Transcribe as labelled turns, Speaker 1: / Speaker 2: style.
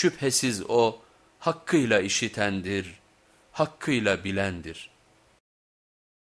Speaker 1: Şüphesiz o hakkıyla işitendir, hakkıyla bilendir.''